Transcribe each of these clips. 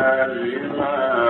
إله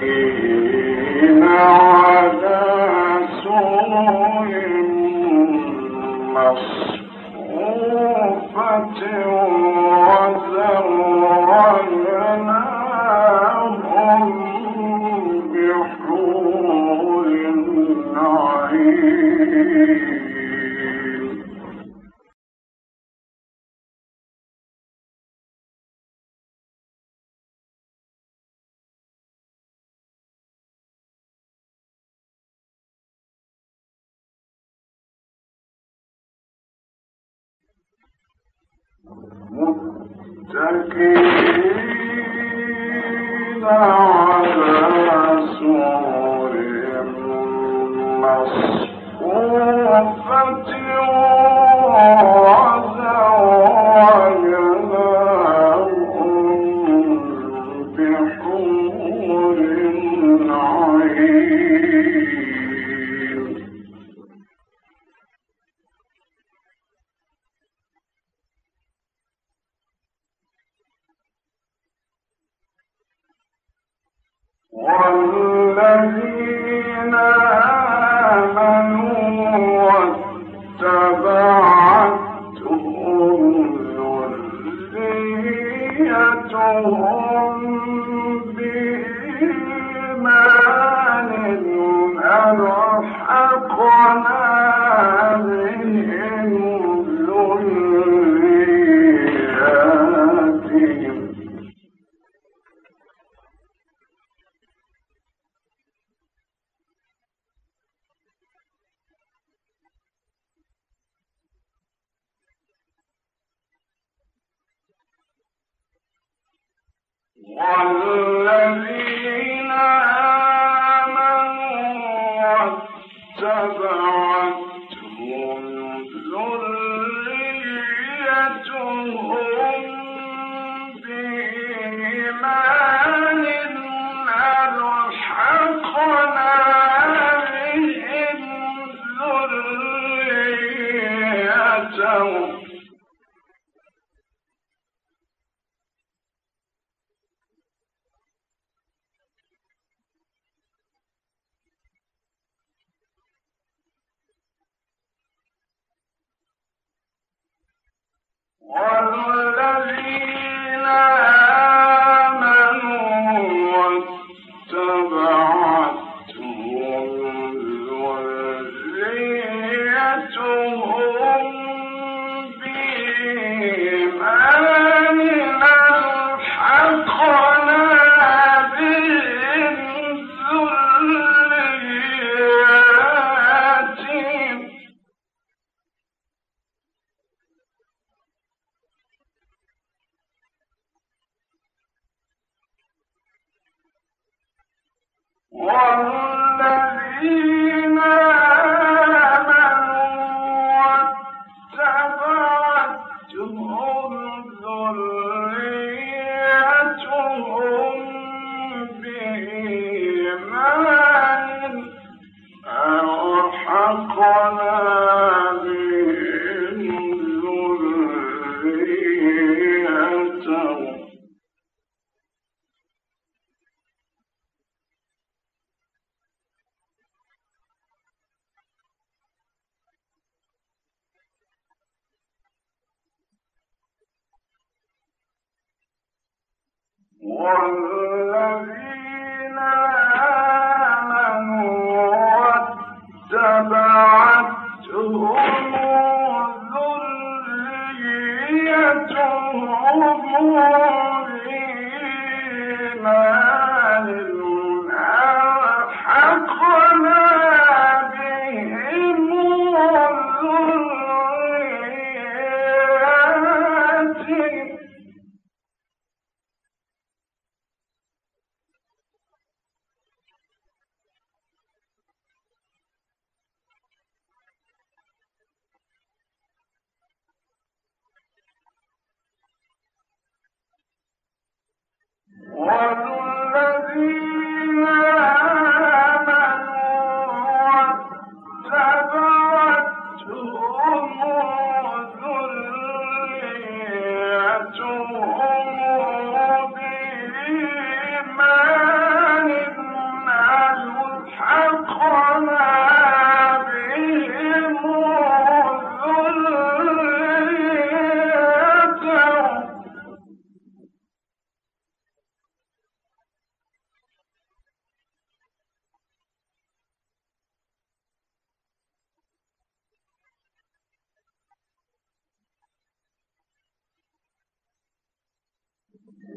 que متكئ والذين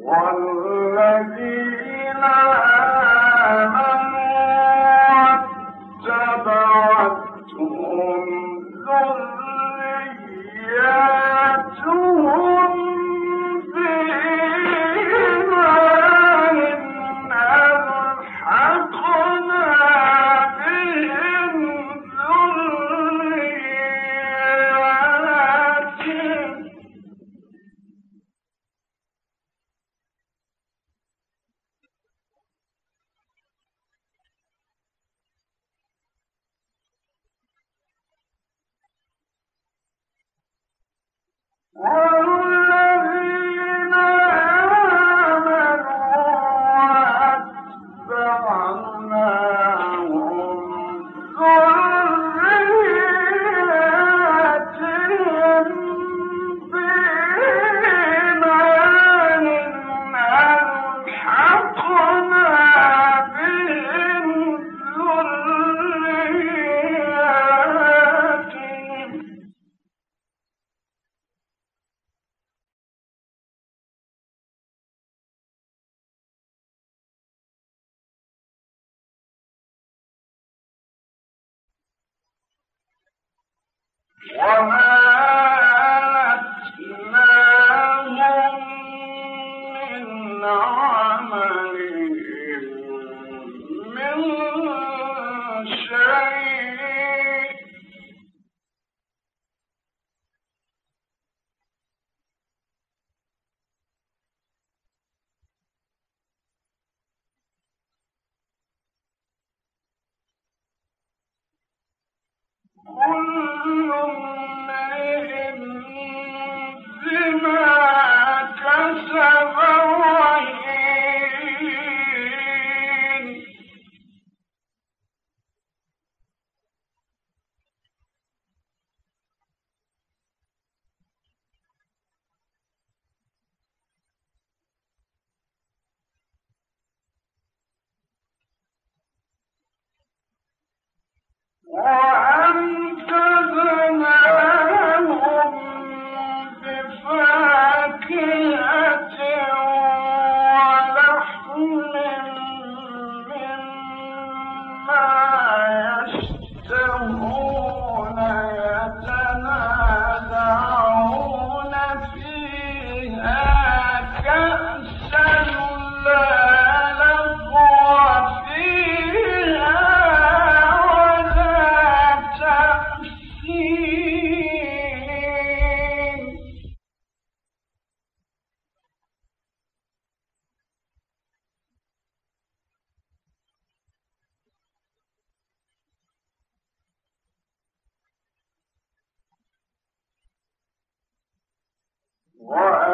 والذين وما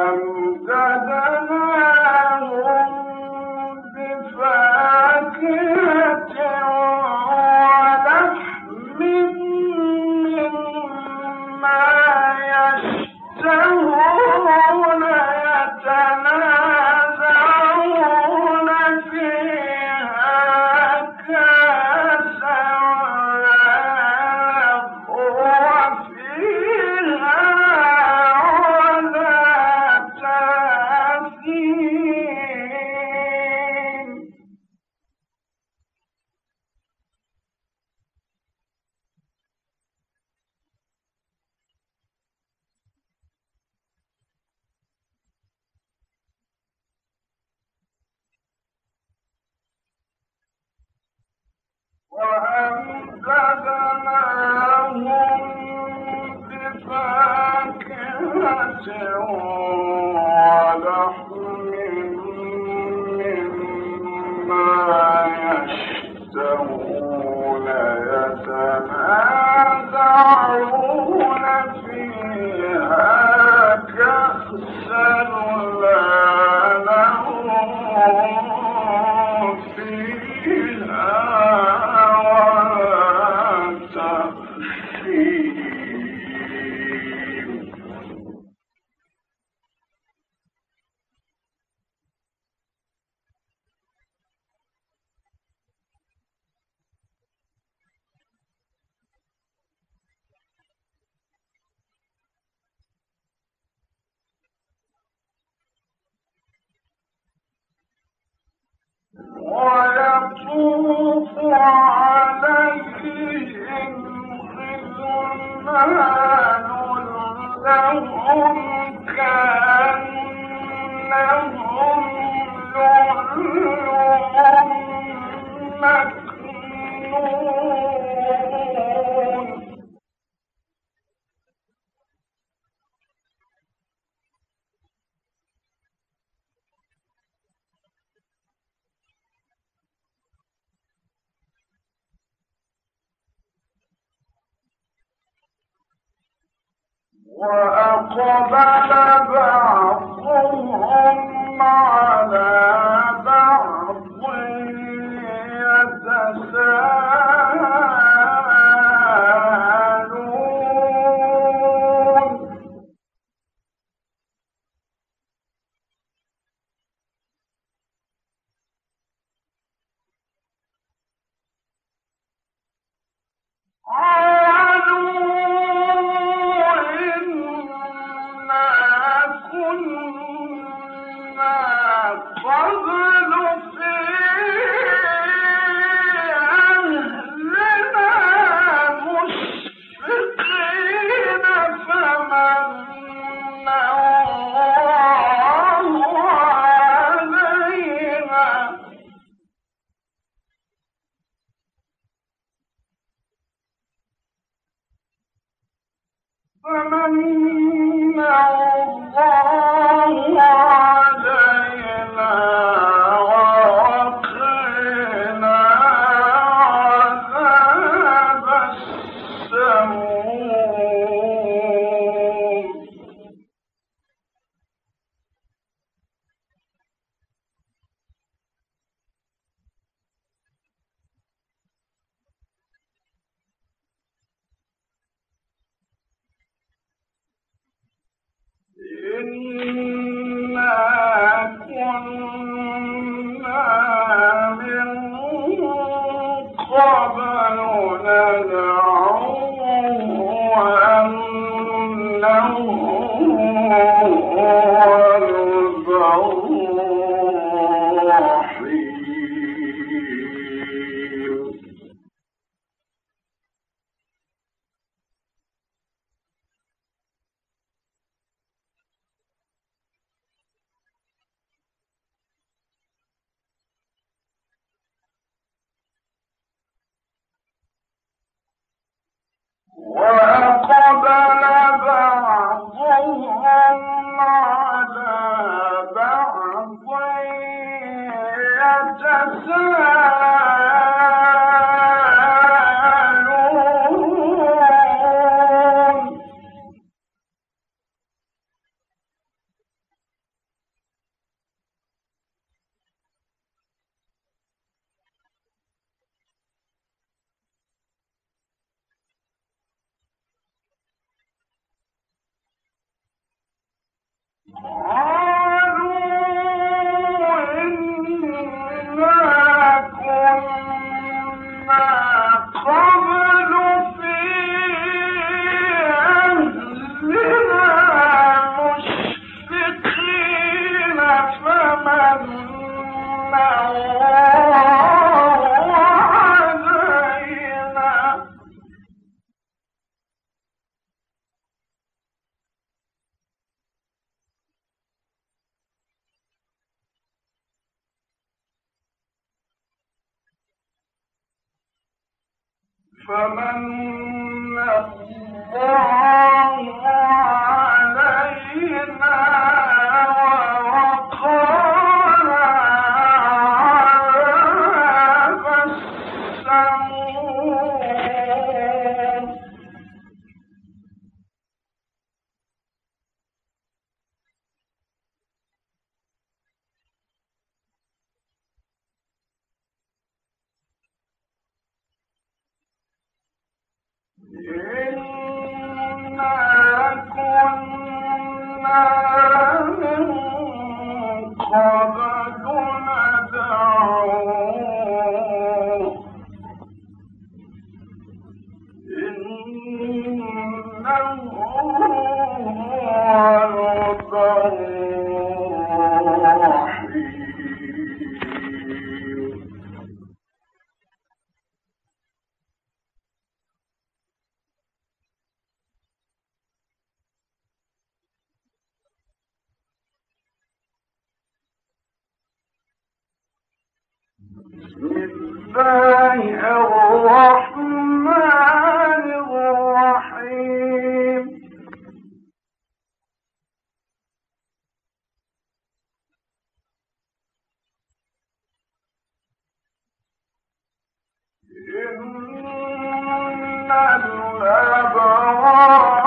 um, ويطوف وأقبل بعضهم على ومن يمنع الله Whoa! فمن colocaram إن الأبرار